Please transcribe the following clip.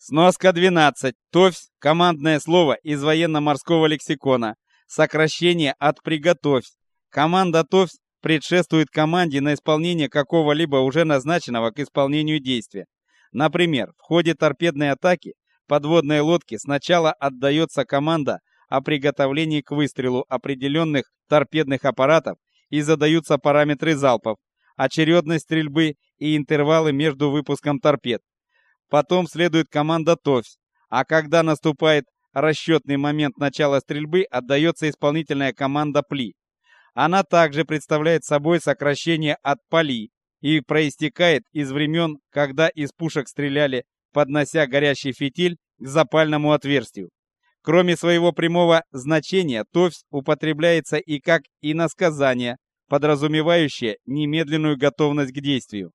Сноска 12. ТОВС – командное слово из военно-морского лексикона. Сокращение от «приготовь». Команда ТОВС предшествует команде на исполнение какого-либо уже назначенного к исполнению действия. Например, в ходе торпедной атаки подводной лодки сначала отдается команда о приготовлении к выстрелу определенных торпедных аппаратов и задаются параметры залпов, очередность стрельбы и интервалы между выпуском торпед. Потом следует команда ТОВС, а когда наступает расчетный момент начала стрельбы, отдается исполнительная команда ПЛИ. Она также представляет собой сокращение от ПАЛИ и проистекает из времен, когда из пушек стреляли, поднося горящий фитиль к запальному отверстию. Кроме своего прямого значения, ТОВС употребляется и как иносказание, подразумевающее немедленную готовность к действию.